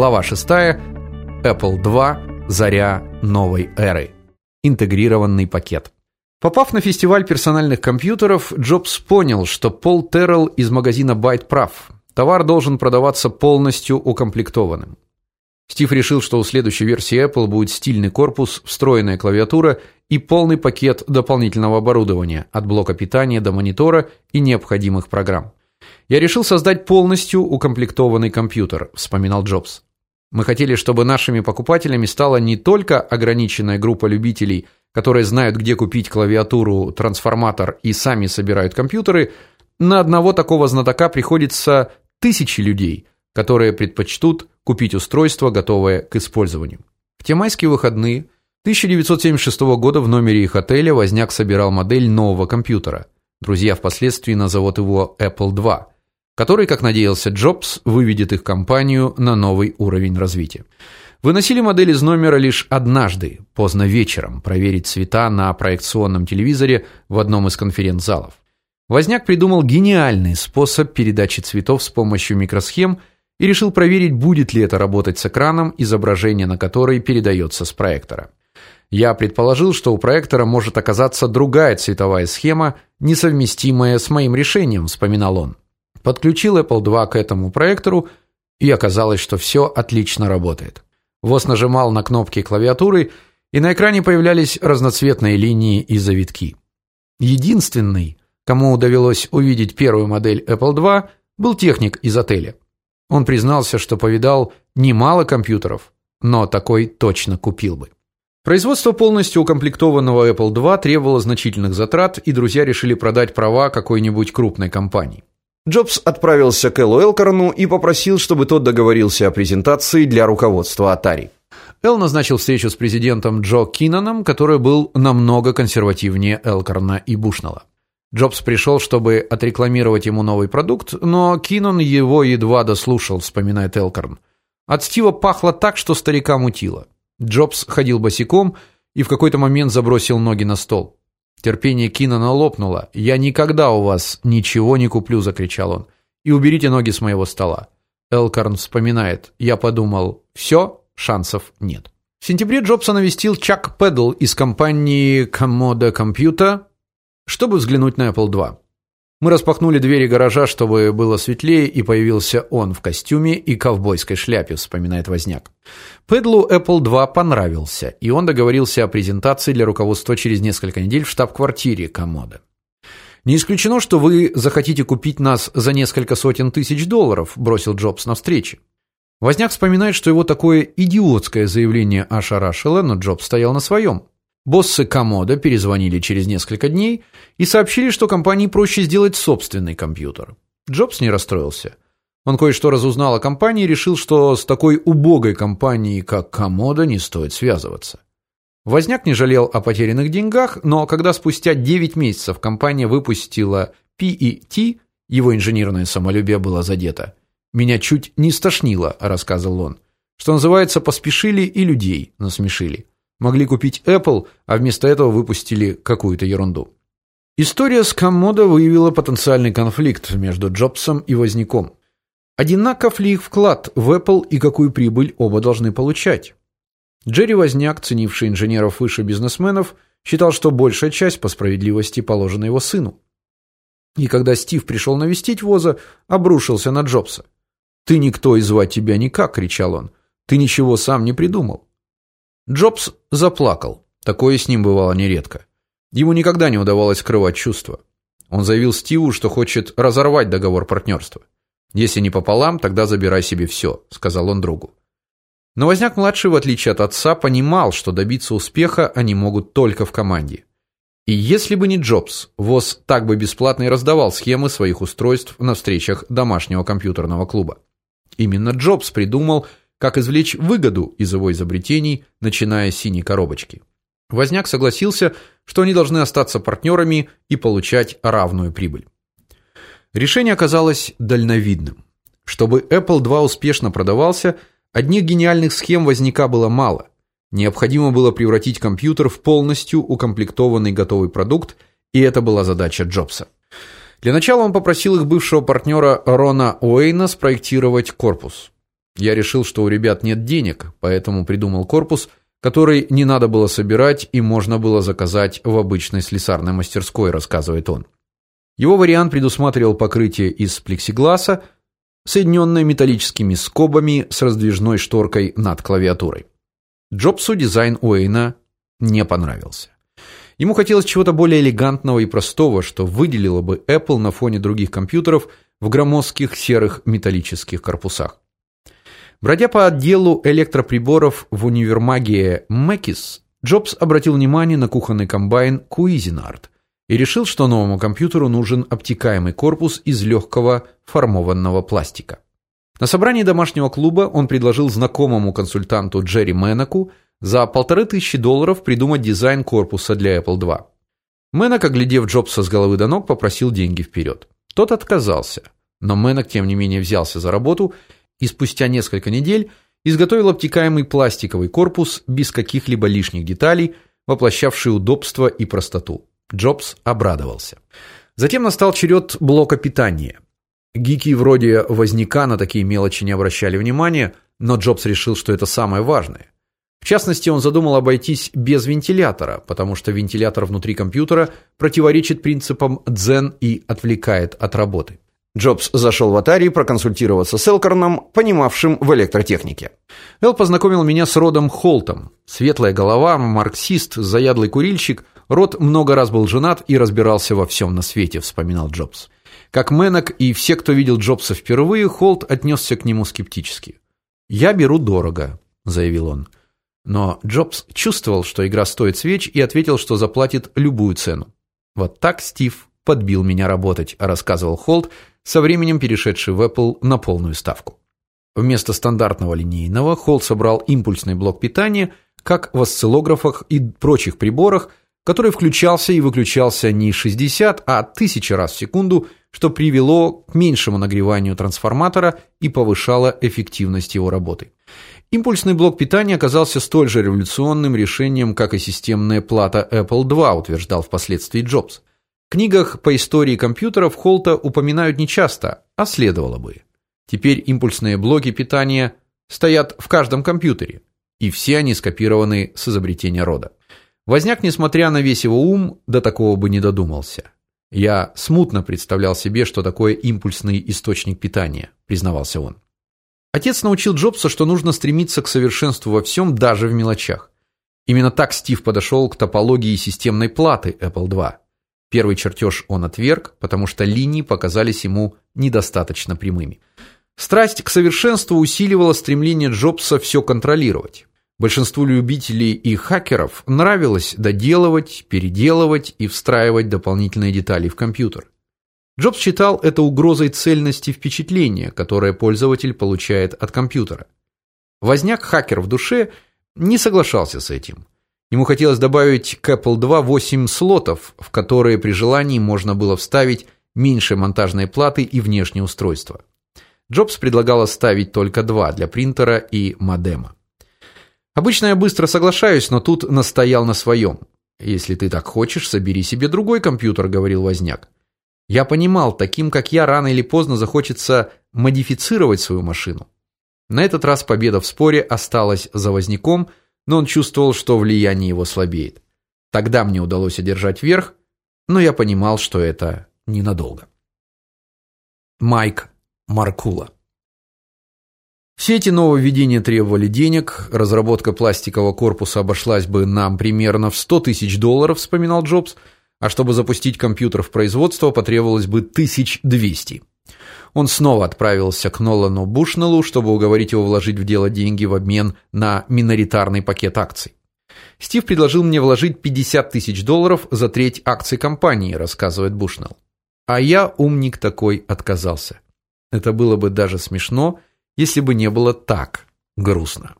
Глава 6. Apple II. Заря новой эры. Интегрированный пакет. Попав на фестиваль персональных компьютеров, Джобс понял, что Пол Террелл из магазина Byte прав. Товар должен продаваться полностью укомплектованным. Стив решил, что у следующей версии Apple будет стильный корпус, встроенная клавиатура и полный пакет дополнительного оборудования, от блока питания до монитора и необходимых программ. Я решил создать полностью укомплектованный компьютер, вспоминал Джобс. Мы хотели, чтобы нашими покупателями стала не только ограниченная группа любителей, которые знают, где купить клавиатуру, трансформатор и сами собирают компьютеры, на одного такого знатока приходится тысячи людей, которые предпочтут купить устройство, готовое к использованию. В те майские выходные 1976 года в номере их отеля Возняк собирал модель нового компьютера. Друзья впоследствии назовут его Apple II, который, как надеялся Джобс, выведет их компанию на новый уровень развития. Выносили модель из номера лишь однажды, поздно вечером, проверить цвета на проекционном телевизоре в одном из конференц-залов. Возняк придумал гениальный способ передачи цветов с помощью микросхем и решил проверить, будет ли это работать с экраном, изображение на который передается с проектора. Я предположил, что у проектора может оказаться другая цветовая схема, несовместимая с моим решением, вспоминал он. Подключил Apple II к этому проектору, и оказалось, что все отлично работает. ВОЗ нажимал на кнопки клавиатуры, и на экране появлялись разноцветные линии и завитки. Единственный, кому довелось увидеть первую модель Apple II, был техник из отеля. Он признался, что повидал немало компьютеров, но такой точно купил бы. Производство полностью укомплектованного Apple II требовало значительных затрат, и друзья решили продать права какой-нибудь крупной компании. Джобс отправился к Эллу Элкорну и попросил, чтобы тот договорился о презентации для руководства Atari. Эл назначил встречу с президентом Джо Кинаном, который был намного консервативнее Элкорна и Бушнелла. Джобс пришел, чтобы отрекламировать ему новый продукт, но Кинан его едва дослушал, вспоминает Элкорн. От Стива пахло так, что старика мутило. Джобс ходил босиком и в какой-то момент забросил ноги на стол. Терпение Кинана лопнуло. "Я никогда у вас ничего не куплю", закричал он. "И уберите ноги с моего стола". Элкорн вспоминает: "Я подумал, все, шансов нет". В сентябре Джобса навестил Чак Педл из компании Commodore Computer, чтобы взглянуть на Apple II. Мы распахнули двери гаража, чтобы было светлее, и появился он в костюме и ковбойской шляпе, вспоминает Возняк. Педлу Apple II понравился, и он договорился о презентации для руководства через несколько недель в штаб-квартире Комода. Не исключено, что вы захотите купить нас за несколько сотен тысяч долларов, бросил Джобс на встрече. Возняк вспоминает, что его такое идиотское заявление ошарашило, но Джобс стоял на своем. Боссы Комода перезвонили через несколько дней и сообщили, что компании проще сделать собственный компьютер. Джобс не расстроился. Он кое-что разузнал о компании и решил, что с такой убогой компанией, как Комода, не стоит связываться. Возняк не жалел о потерянных деньгах, но когда спустя 9 месяцев компания выпустила PET, его инженерное самолюбие было задето. Меня чуть не стошнило, рассказывал он. Что называется, поспешили и людей насмешили. Могли купить Apple, а вместо этого выпустили какую-то ерунду. История с Коммодо выявила потенциальный конфликт между Джобсом и Возняком. Одинаков ли их вклад в Apple и какую прибыль оба должны получать? Джерри Возняк, ценивший инженеров выше бизнесменов, считал, что большая часть по справедливости положена его сыну. И когда Стив пришел навестить Воза, обрушился на Джобса. "Ты никто и звать тебя никак", кричал он. "Ты ничего сам не придумал". Джобс заплакал. Такое с ним бывало нередко. Ему никогда не удавалось скрывать чувства. Он заявил Стиву, что хочет разорвать договор партнерства. Если не пополам, тогда забирай себе все», — сказал он другу. Но Возняк младший, в отличие от отца, понимал, что добиться успеха они могут только в команде. И если бы не Джобс, ВОЗ так бы бесплатно и раздавал схемы своих устройств на встречах домашнего компьютерного клуба. Именно Джобс придумал как извлечь выгоду из его изобретений, начиная с синей коробочки. Возняк согласился, что они должны остаться партнерами и получать равную прибыль. Решение оказалось дальновидным. Чтобы Apple II успешно продавался, одних гениальных схем Возняка было мало. Необходимо было превратить компьютер в полностью укомплектованный готовый продукт, и это была задача Джобса. Для начала он попросил их бывшего партнера Рона Уэйна спроектировать корпус. Я решил, что у ребят нет денег, поэтому придумал корпус, который не надо было собирать и можно было заказать в обычной слесарной мастерской, рассказывает он. Его вариант предусматривал покрытие из плексигласа, соединенное металлическими скобами с раздвижной шторкой над клавиатурой. Джобсу дизайн Уэйна не понравился. Ему хотелось чего-то более элегантного и простого, что выделило бы Apple на фоне других компьютеров в громоздких серых металлических корпусах. Бродя по отделу электроприборов в универмаге Мэкис, Джобс обратил внимание на кухонный комбайн Cuisinart и решил, что новому компьютеру нужен обтекаемый корпус из легкого формованного пластика. На собрании домашнего клуба он предложил знакомому консультанту Джерри Менаку за полторы тысячи долларов придумать дизайн корпуса для Apple II. Менак, оглядев Джобса с головы до ног, попросил деньги вперед. Тот отказался, но Менак тем не менее взялся за работу и спустя несколько недель изготовил обтекаемый пластиковый корпус без каких-либо лишних деталей, воплощавший удобство и простоту. Джобс обрадовался. Затем настал черед блока питания. Гики вроде Возняка на такие мелочи не обращали внимания, но Джобс решил, что это самое важное. В частности, он задумал обойтись без вентилятора, потому что вентилятор внутри компьютера противоречит принципам дзен и отвлекает от работы. Джобс зашел в Atari проконсультироваться с Элкорном, понимавшим в электротехнике. Эл познакомил меня с Родом Холтом. Светлая голова, марксист, заядлый курильщик. Род много раз был женат и разбирался во всем на свете, вспоминал Джобс. Как Менок и все, кто видел Джобса впервые, Холт отнесся к нему скептически. "Я беру дорого", заявил он. Но Джобс чувствовал, что игра стоит свеч и ответил, что заплатит любую цену. Вот так Стив подбил меня работать, рассказывал Холт, со временем перешедший в Apple на полную ставку. Вместо стандартного линейного Холт собрал импульсный блок питания, как в осциллографах и прочих приборах, который включался и выключался не 60, а 1000 раз в секунду, что привело к меньшему нагреванию трансформатора и повышало эффективность его работы. Импульсный блок питания оказался столь же революционным решением, как и системная плата Apple II, утверждал впоследствии Джобс. Книгах по истории компьютеров Холта упоминают нечасто, а следовало бы. Теперь импульсные блоки питания стоят в каждом компьютере, и все они скопированы с изобретения рода. Возняк, несмотря на весь его ум, до такого бы не додумался. Я смутно представлял себе, что такое импульсный источник питания, признавался он. Отец научил Джобса, что нужно стремиться к совершенству во всем, даже в мелочах. Именно так Стив подошел к топологии системной платы Apple II. Первый чертеж он отверг, потому что линии показались ему недостаточно прямыми. Страсть к совершенству усиливала стремление Джобса все контролировать. Большинству любителей и хакеров нравилось доделывать, переделывать и встраивать дополнительные детали в компьютер. Джобс считал это угрозой цельности впечатления, которое пользователь получает от компьютера. Возняк хакер в душе не соглашался с этим. Ему хотелось добавить к Apple II 8 слотов, в которые при желании можно было вставить меньше монтажной платы и внешнее устройство. Джобс предлагал оставить только два для принтера и модема. Обычно я быстро соглашаюсь, но тут настоял на своем. Если ты так хочешь, собери себе другой компьютер, говорил Возняк. Я понимал, таким как я рано или поздно захочется модифицировать свою машину. На этот раз победа в споре осталась за Возняком, но он чувствовал, что влияние его слабеет. Тогда мне удалось одержать верх, но я понимал, что это ненадолго. Майк Маркула все эти нововведения требовали денег, разработка пластикового корпуса обошлась бы нам примерно в 100 тысяч долларов, вспоминал Джобс, а чтобы запустить компьютер в производство, потребовалось бы 1200. Он снова отправился к Нолану Бушнеллу, чтобы уговорить его вложить в дело деньги в обмен на миноритарный пакет акций. Стив предложил мне вложить 50 тысяч долларов за треть акций компании, рассказывает Бушнелл. А я, умник такой, отказался. Это было бы даже смешно, если бы не было так грустно.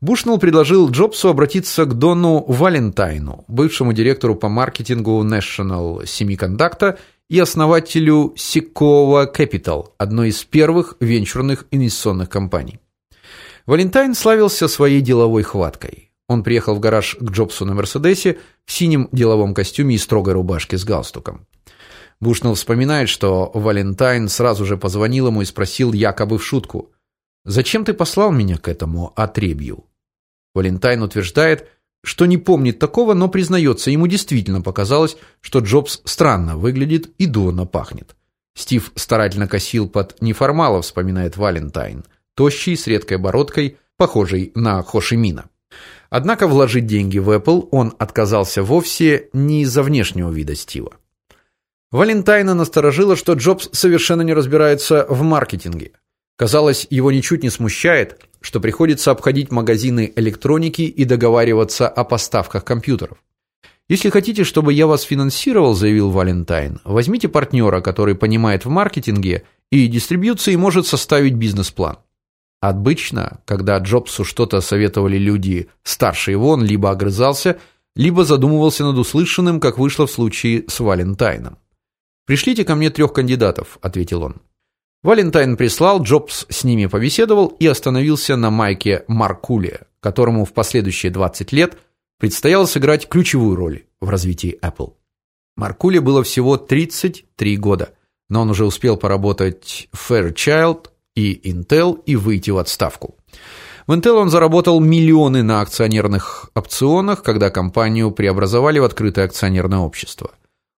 Бушнелл предложил Джобсу обратиться к Дону Валентайну, бывшему директору по маркетингу National Semiconductor и основателю Sequoia Capital, одной из первых венчурных инвестиционных компаний. Валентайн славился своей деловой хваткой. Он приехал в гараж к Джобсу на Мерседесе в синем деловом костюме и строгой рубашке с галстуком. Бушнелл вспоминает, что Валентайн сразу же позвонил ему и спросил якобы в шутку: Зачем ты послал меня к этому отребью? Валентайн утверждает, что не помнит такого, но признается, ему действительно показалось, что Джобс странно выглядит и дурно пахнет. Стив старательно косил под неформала, вспоминает Валентайн, тощий с редкой бородкой, похожий на Хошимина. Однако вложить деньги в Apple он отказался вовсе не из-за внешнего вида Стива. Валентайна насторожило, что Джобс совершенно не разбирается в маркетинге. Казалось, его ничуть не смущает, что приходится обходить магазины электроники и договариваться о поставках компьютеров. Если хотите, чтобы я вас финансировал, заявил Валентайн, возьмите партнера, который понимает в маркетинге и дистрибьюции и может составить бизнес-план. Обычно, когда Джобсу что-то советовали люди старше его, он либо огрызался, либо задумывался над услышанным, как вышло в случае с Валентайном. Пришлите ко мне трех кандидатов, ответил он. Валентайн прислал, Джобс с ними побеседовал и остановился на Майке Маркуле, которому в последующие 20 лет предстояло сыграть ключевую роль в развитии Apple. Маркуле было всего 33 года, но он уже успел поработать в Fairchild и Intel и выйти в отставку. В Intel он заработал миллионы на акционерных опционах, когда компанию преобразовали в открытое акционерное общество.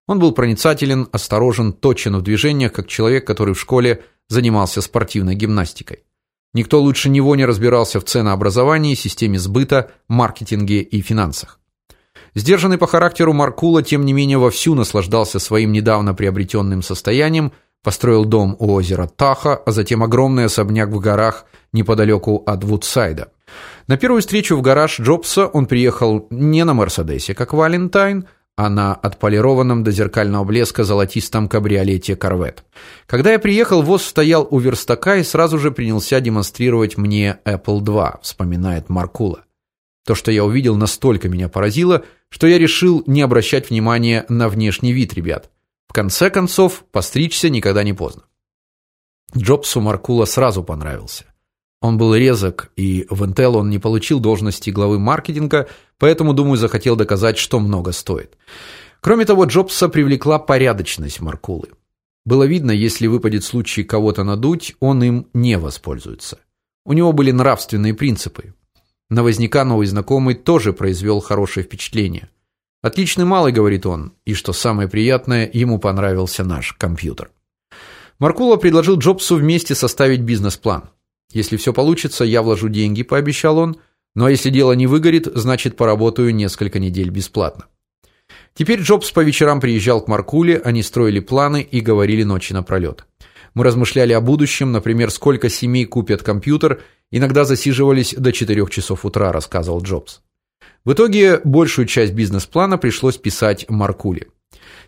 Он был проницателен, осторожен, точен в движениях, как человек, который в школе занимался спортивной гимнастикой. Никто лучше него не разбирался в ценообразовании, системе сбыта, маркетинге и финансах. Сдержанный по характеру Маркула, тем не менее, вовсю наслаждался своим недавно приобретенным состоянием, построил дом у озера Таха, а затем огромный особняк в горах неподалеку от Вудсайда. На первую встречу в гараж Джобса он приехал не на Мерседесе, как Валентайн, а на отполированном до зеркального блеска золотистом кабриолете Corvette. Когда я приехал, ВОЗ стоял у верстака и сразу же принялся демонстрировать мне Apple II, вспоминает Маркула. То, что я увидел, настолько меня поразило, что я решил не обращать внимания на внешний вид ребят. В конце концов, постричься никогда не поздно. Джобсу Маркула сразу понравился. Он был резок, и в Intel он не получил должности главы маркетинга, поэтому, думаю, захотел доказать, что много стоит. Кроме того, Джобса привлекла порядочность Маркулы. Было видно, если выпадет случай кого-то надуть, он им не воспользуется. У него были нравственные принципы. На Возняка новый знакомый тоже произвел хорошее впечатление. Отличный малый, говорит он, и что самое приятное, ему понравился наш компьютер. Маркула предложил Джобсу вместе составить бизнес-план. Если все получится, я вложу деньги, пообещал он. Но если дело не выгорит, значит, поработаю несколько недель бесплатно. Теперь Джобс по вечерам приезжал к Маркуле, они строили планы и говорили ночи напролет. Мы размышляли о будущем, например, сколько семей купят компьютер, иногда засиживались до 4 часов утра, рассказывал Джобс. В итоге большую часть бизнес-плана пришлось писать Маркуле.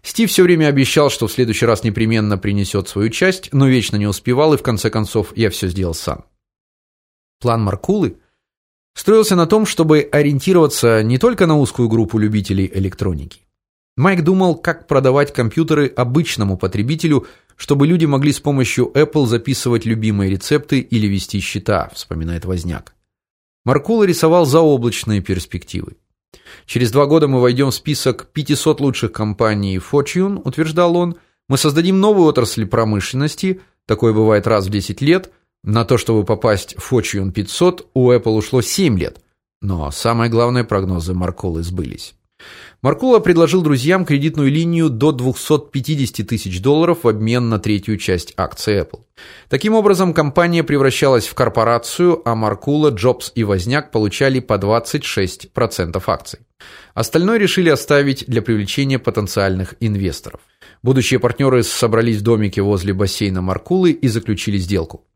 Стив все время обещал, что в следующий раз непременно принесет свою часть, но вечно не успевал, и в конце концов я все сделал сам. План Маркулы строился на том, чтобы ориентироваться не только на узкую группу любителей электроники. Майк думал, как продавать компьютеры обычному потребителю, чтобы люди могли с помощью Apple записывать любимые рецепты или вести счета, вспоминает Возняк. Маркула рисовал заоблачные перспективы. Через два года мы войдем в список 500 лучших компаний Fortune, утверждал он. Мы создадим новую отрасль промышленности, такое бывает раз в 10 лет – на то, чтобы попасть в Fortune 500, у Apple ушло 7 лет. Но самое главное, прогнозы Маркулы сбылись. Маркула предложил друзьям кредитную линию до 250 тысяч долларов в обмен на третью часть акций Apple. Таким образом, компания превращалась в корпорацию, а Маркула, Джобс и Возняк получали по 26% акций. Остальное решили оставить для привлечения потенциальных инвесторов. Будущие партнеры собрались в домике возле бассейна Маркулы и заключили сделку.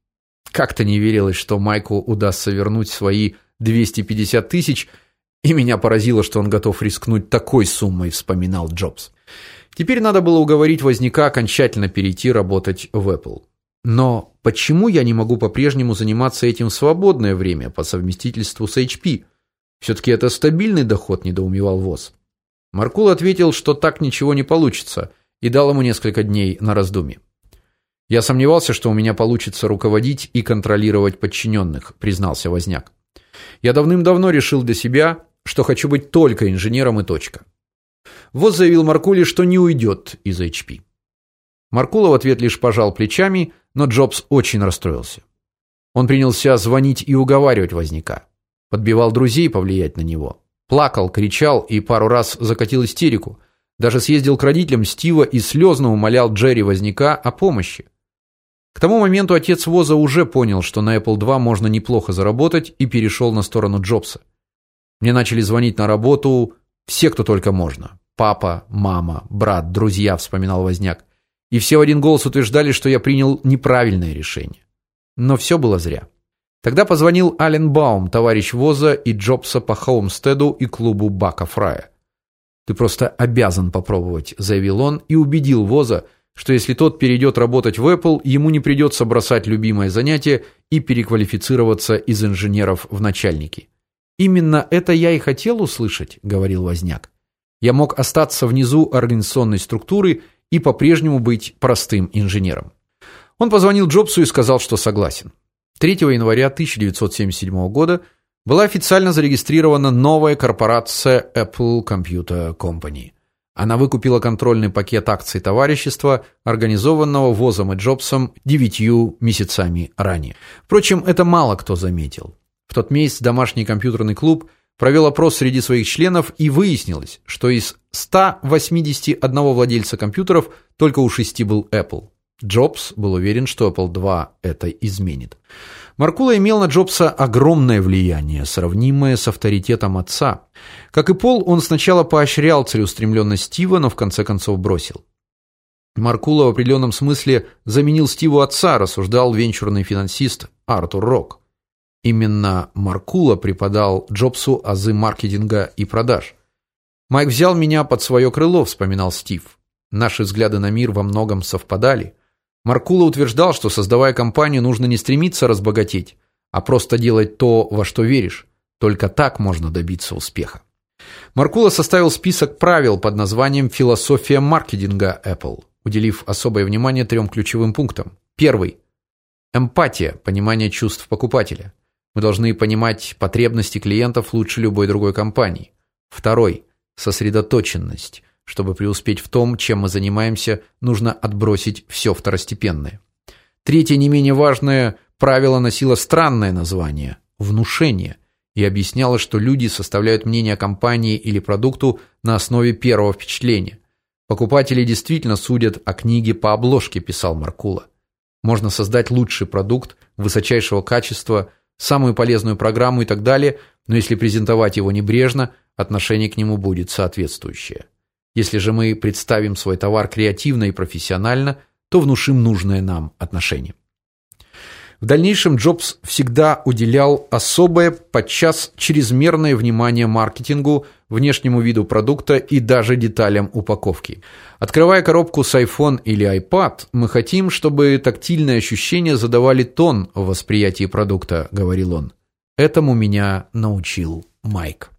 Как-то не верилось, что Майку удастся вернуть свои 250 тысяч, и меня поразило, что он готов рискнуть такой суммой, вспоминал Джобс. Теперь надо было уговорить Возняка окончательно перейти работать в Apple. Но почему я не могу по-прежнему заниматься этим в свободное время по совместительству с HP? все таки это стабильный доход, недоумевал Воз. Маркул ответил, что так ничего не получится, и дал ему несколько дней на раздумье. Я сомневался, что у меня получится руководить и контролировать подчиненных», — признался Возняк. Я давным-давно решил для себя, что хочу быть только инженером и точка. Вот заявил Маркули, что не уйдет из HP. Маркула в ответ лишь пожал плечами, но Джобс очень расстроился. Он принялся звонить и уговаривать возняка. Подбивал друзей повлиять на него. Плакал, кричал и пару раз закатил истерику. Даже съездил к родителям Стива и слезно умолял Джерри Возняка о помощи. К тому моменту отец Воза уже понял, что на Apple II можно неплохо заработать и перешел на сторону Джобса. Мне начали звонить на работу все, кто только можно. Папа, мама, брат, друзья, вспоминал Возняк. И все в один голос утверждали, что я принял неправильное решение. Но все было зря. Тогда позвонил Ален Баум, товарищ Воза и Джобса по Хоумстеду и клубу Бака Фрая. Ты просто обязан попробовать, заявил он и убедил Воза, что если тот перейдет работать в Apple, ему не придется бросать любимое занятие и переквалифицироваться из инженеров в начальники. Именно это я и хотел услышать, говорил Возняк. Я мог остаться внизу организационной структуры и по-прежнему быть простым инженером. Он позвонил Джобсу и сказал, что согласен. 3 января 1977 года была официально зарегистрирована новая корпорация Apple Computer Company. Она выкупила контрольный пакет акций товарищества, организованного Возом и Джобсом девятью месяцами ранее. Впрочем, это мало кто заметил. В тот месяц домашний компьютерный клуб провел опрос среди своих членов и выяснилось, что из 181 владельца компьютеров только у шести был Apple. Джобс был уверен, что Apple II это изменит. Маркула имел на Джобса огромное влияние, сравнимое с авторитетом отца. Как и Пол, он сначала поощрял целеустремленность Стива, но в конце концов бросил. Маркула в определенном смысле заменил Стиву отца, рассуждал венчурный финансист Артур Рок. Именно Маркула преподал Джобсу азы маркетинга и продаж. Майк взял меня под свое крыло, вспоминал Стив. Наши взгляды на мир во многом совпадали. Маркула утверждал, что создавая компанию, нужно не стремиться разбогатеть, а просто делать то, во что веришь. Только так можно добиться успеха. Маркула составил список правил под названием Философия маркетинга Apple, уделив особое внимание трем ключевым пунктам. Первый эмпатия, понимание чувств покупателя. Мы должны понимать потребности клиентов лучше любой другой компании. Второй сосредоточенность. Чтобы преуспеть в том, чем мы занимаемся, нужно отбросить все второстепенное. Третье, не менее важное правило носило странное название внушение и объясняло, что люди составляют мнение о компании или продукту на основе первого впечатления. Покупатели действительно судят о книге по обложке, писал Маркула. Можно создать лучший продукт высочайшего качества, самую полезную программу и так далее, но если презентовать его небрежно, отношение к нему будет соответствующее. Если же мы представим свой товар креативно и профессионально, то внушим нужное нам отношение. В дальнейшем Джобс всегда уделял особое, подчас чрезмерное внимание маркетингу, внешнему виду продукта и даже деталям упаковки. Открывая коробку с iPhone или iPad, мы хотим, чтобы тактильные ощущения задавали тон в восприятии продукта, говорил он. Этому меня научил Майк.